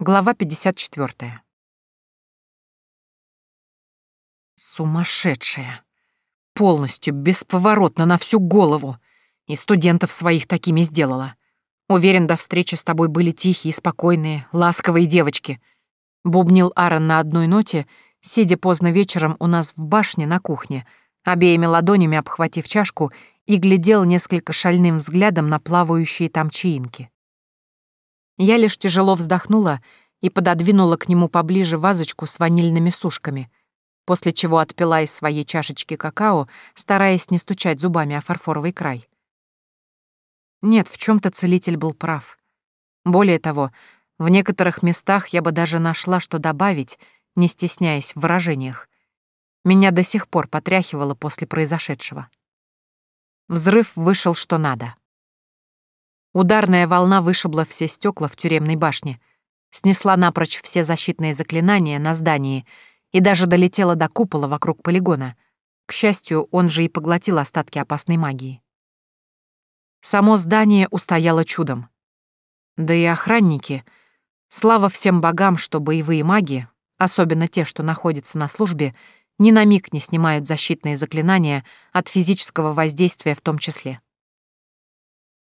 Глава 54. Сумасшедшая. Полностью, бесповоротно, на всю голову. И студентов своих такими сделала. Уверен, до встречи с тобой были тихие, спокойные, ласковые девочки. Бубнил Аарон на одной ноте, сидя поздно вечером у нас в башне на кухне, обеими ладонями обхватив чашку и глядел несколько шальным взглядом на плавающие там чаинки. Я лишь тяжело вздохнула и пододвинула к нему поближе вазочку с ванильными сушками, после чего отпила из своей чашечки какао, стараясь не стучать зубами о фарфоровый край. Нет, в чем то целитель был прав. Более того, в некоторых местах я бы даже нашла, что добавить, не стесняясь в выражениях. Меня до сих пор потряхивало после произошедшего. Взрыв вышел что надо. Ударная волна вышибла все стекла в тюремной башне, снесла напрочь все защитные заклинания на здании и даже долетела до купола вокруг полигона. К счастью, он же и поглотил остатки опасной магии. Само здание устояло чудом. Да и охранники. Слава всем богам, что боевые маги, особенно те, что находятся на службе, ни на миг не снимают защитные заклинания от физического воздействия в том числе.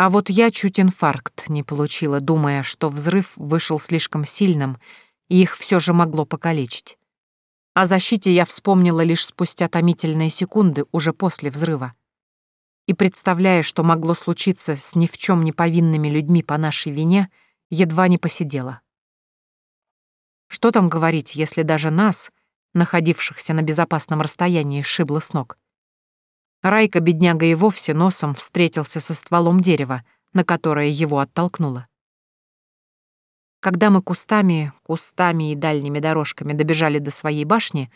А вот я чуть инфаркт не получила, думая, что взрыв вышел слишком сильным, и их все же могло покалечить. О защите я вспомнила лишь спустя томительные секунды, уже после взрыва. И представляя, что могло случиться с ни в чем не повинными людьми по нашей вине, едва не посидела. Что там говорить, если даже нас, находившихся на безопасном расстоянии, шибло с ног? Райка, бедняга, и вовсе носом встретился со стволом дерева, на которое его оттолкнуло. Когда мы кустами, кустами и дальними дорожками добежали до своей башни,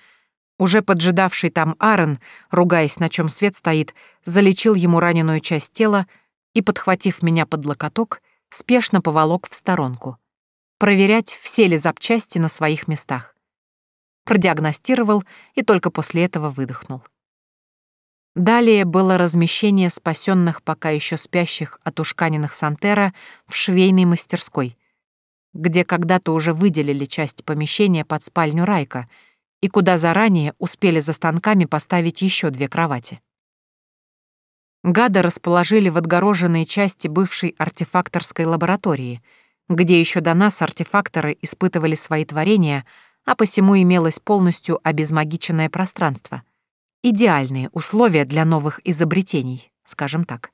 уже поджидавший там Аарон, ругаясь, на чем свет стоит, залечил ему раненую часть тела и, подхватив меня под локоток, спешно поволок в сторонку. Проверять, все ли запчасти на своих местах. Продиагностировал и только после этого выдохнул. Далее было размещение спасенных пока еще спящих от ушканенных Сантера в швейной мастерской, где когда-то уже выделили часть помещения под спальню Райка и куда заранее успели за станками поставить еще две кровати. Гада расположили в отгороженной части бывшей артефакторской лаборатории, где еще до нас артефакторы испытывали свои творения, а посему имелось полностью обезмагиченное пространство — идеальные условия для новых изобретений, скажем так.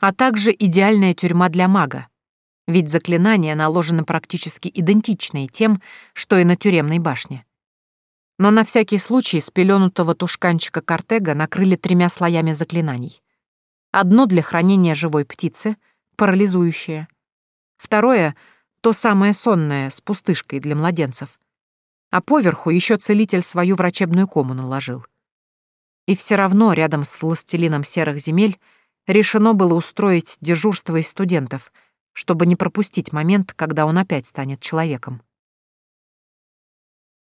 А также идеальная тюрьма для мага, ведь заклинания наложены практически идентичные тем, что и на тюремной башне. Но на всякий случай спеленутого тушканчика Картега накрыли тремя слоями заклинаний. Одно для хранения живой птицы, парализующее. Второе — то самое сонное, с пустышкой для младенцев. А поверху еще целитель свою врачебную кому наложил. И все равно рядом с властелином серых земель решено было устроить дежурство из студентов, чтобы не пропустить момент, когда он опять станет человеком.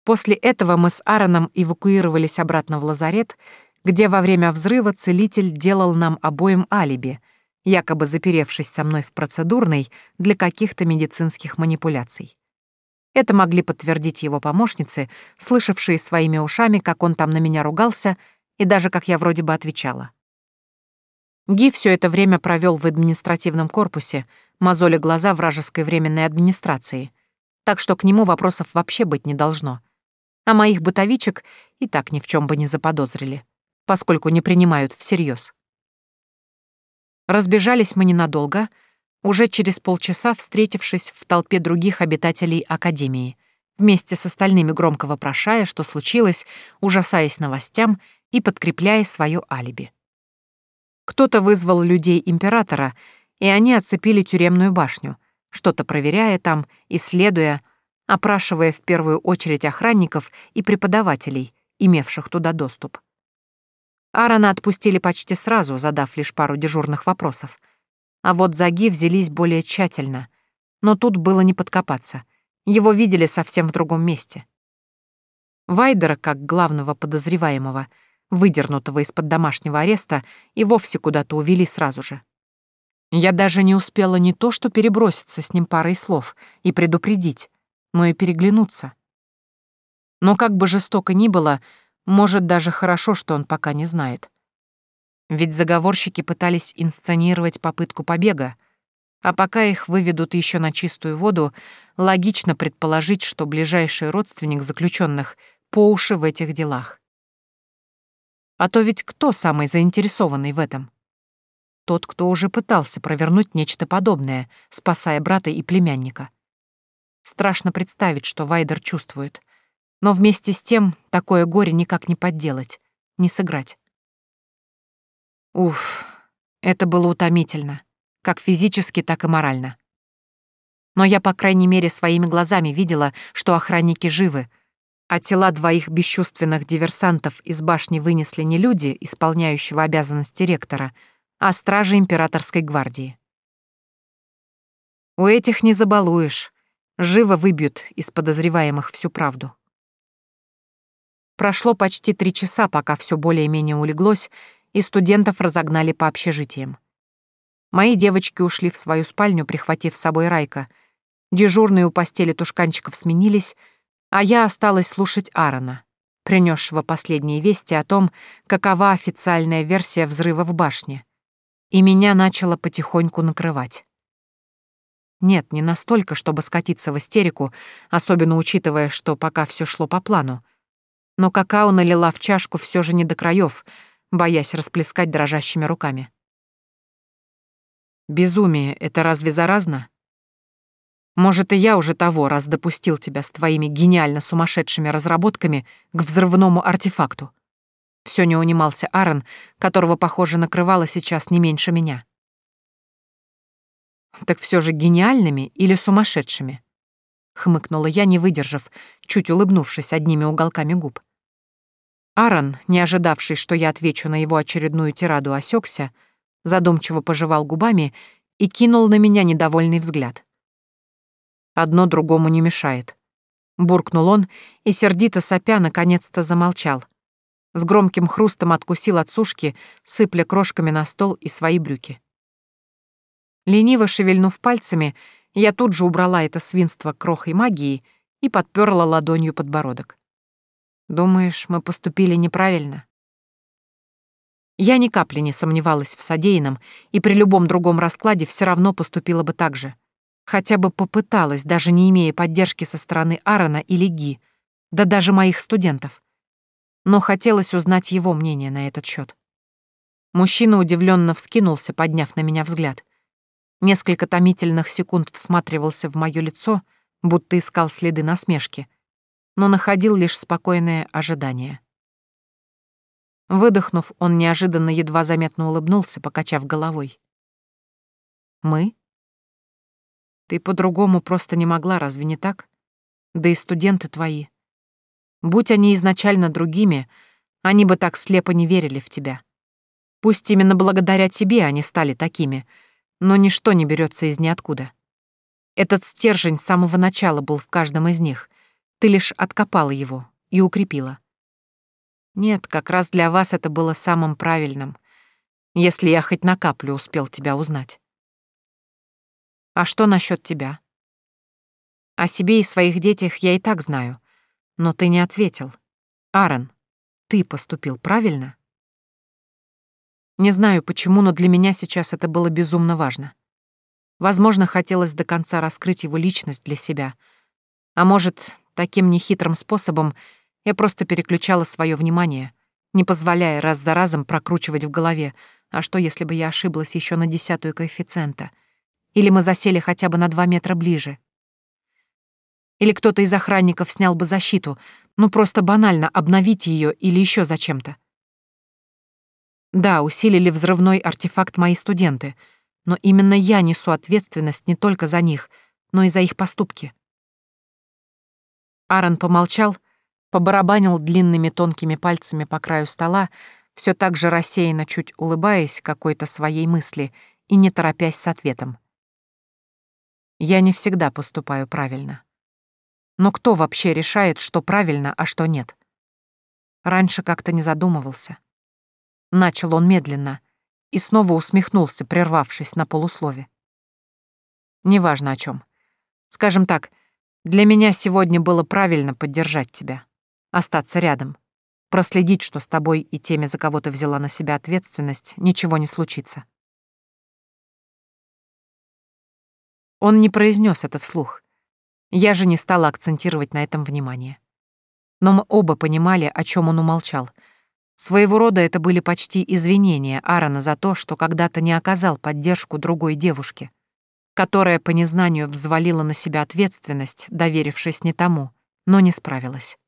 После этого мы с Аароном эвакуировались обратно в лазарет, где во время взрыва целитель делал нам обоим алиби, якобы заперевшись со мной в процедурной для каких-то медицинских манипуляций. Это могли подтвердить его помощницы, слышавшие своими ушами, как он там на меня ругался и даже как я вроде бы отвечала. Ги все это время провел в административном корпусе, мозоли глаза вражеской временной администрации, так что к нему вопросов вообще быть не должно. А моих бытовичек и так ни в чем бы не заподозрили, поскольку не принимают всерьез. Разбежались мы ненадолго, уже через полчаса встретившись в толпе других обитателей Академии, вместе с остальными громко вопрошая, что случилось, ужасаясь новостям и подкрепляя свое алиби. Кто-то вызвал людей императора, и они оцепили тюремную башню, что-то проверяя там, исследуя, опрашивая в первую очередь охранников и преподавателей, имевших туда доступ. Аарона отпустили почти сразу, задав лишь пару дежурных вопросов. А вот Заги взялись более тщательно. Но тут было не подкопаться. Его видели совсем в другом месте. Вайдера, как главного подозреваемого, выдернутого из-под домашнего ареста, и вовсе куда-то увели сразу же. Я даже не успела не то что переброситься с ним парой слов и предупредить, но и переглянуться. Но как бы жестоко ни было, может, даже хорошо, что он пока не знает. Ведь заговорщики пытались инсценировать попытку побега, а пока их выведут еще на чистую воду, логично предположить, что ближайший родственник заключенных по уши в этих делах. А то ведь кто самый заинтересованный в этом? Тот, кто уже пытался провернуть нечто подобное, спасая брата и племянника. Страшно представить, что Вайдер чувствует. Но вместе с тем такое горе никак не подделать, не сыграть. Уф, это было утомительно, как физически, так и морально. Но я, по крайней мере, своими глазами видела, что охранники живы, а тела двоих бесчувственных диверсантов из башни вынесли не люди, исполняющего обязанности ректора, а стражи императорской гвардии. У этих не забалуешь, живо выбьют из подозреваемых всю правду. Прошло почти три часа, пока все более-менее улеглось, и студентов разогнали по общежитиям. Мои девочки ушли в свою спальню, прихватив с собой Райка. Дежурные у постели тушканчиков сменились, а я осталась слушать Аарона, принесшего последние вести о том, какова официальная версия взрыва в башне. И меня начало потихоньку накрывать. Нет, не настолько, чтобы скатиться в истерику, особенно учитывая, что пока все шло по плану. Но какао налила в чашку все же не до краев — боясь расплескать дрожащими руками. «Безумие — это разве заразно? Может, и я уже того, раз допустил тебя с твоими гениально сумасшедшими разработками к взрывному артефакту?» Все не унимался Аарон, которого, похоже, накрывало сейчас не меньше меня. «Так все же гениальными или сумасшедшими?» — хмыкнула я, не выдержав, чуть улыбнувшись одними уголками губ. Аарон, не ожидавший, что я отвечу на его очередную тираду, осекся, задумчиво пожевал губами и кинул на меня недовольный взгляд. «Одно другому не мешает», — буркнул он и, сердито сопя, наконец-то замолчал. С громким хрустом откусил от сушки, сыпля крошками на стол и свои брюки. Лениво шевельнув пальцами, я тут же убрала это свинство крохой магии и подперла ладонью подбородок. Думаешь, мы поступили неправильно? Я ни капли не сомневалась в содеянном и при любом другом раскладе все равно поступила бы так же. Хотя бы попыталась, даже не имея поддержки со стороны Аарона или Ги, да даже моих студентов. Но хотелось узнать его мнение на этот счет. Мужчина удивленно вскинулся, подняв на меня взгляд. Несколько томительных секунд всматривался в мое лицо, будто искал следы насмешки — но находил лишь спокойное ожидание. Выдохнув, он неожиданно едва заметно улыбнулся, покачав головой. «Мы? Ты по-другому просто не могла, разве не так? Да и студенты твои. Будь они изначально другими, они бы так слепо не верили в тебя. Пусть именно благодаря тебе они стали такими, но ничто не берется из ниоткуда. Этот стержень с самого начала был в каждом из них, ты лишь откопала его и укрепила. Нет, как раз для вас это было самым правильным, если я хоть на каплю успел тебя узнать. А что насчет тебя? О себе и своих детях я и так знаю, но ты не ответил. Аарон, ты поступил правильно? Не знаю почему, но для меня сейчас это было безумно важно. Возможно, хотелось до конца раскрыть его личность для себя. А может, Таким нехитрым способом я просто переключала свое внимание, не позволяя раз за разом прокручивать в голове, а что, если бы я ошиблась еще на десятую коэффициента? Или мы засели хотя бы на два метра ближе? Или кто-то из охранников снял бы защиту, ну просто банально обновить ее или еще зачем-то? Да, усилили взрывной артефакт мои студенты, но именно я несу ответственность не только за них, но и за их поступки. Аарон помолчал, побарабанил длинными тонкими пальцами по краю стола, все так же рассеянно чуть улыбаясь какой-то своей мысли и не торопясь с ответом. Я не всегда поступаю правильно. Но кто вообще решает, что правильно, а что нет? Раньше как-то не задумывался. Начал он медленно и снова усмехнулся, прервавшись на полуслове. Неважно о чем. Скажем так, Для меня сегодня было правильно поддержать тебя, остаться рядом, проследить, что с тобой и теми, за кого ты взяла на себя ответственность, ничего не случится. Он не произнес это вслух. Я же не стала акцентировать на этом внимание. Но мы оба понимали, о чем он умолчал. Своего рода это были почти извинения Аарона за то, что когда-то не оказал поддержку другой девушке, которая по незнанию взвалила на себя ответственность, доверившись не тому, но не справилась.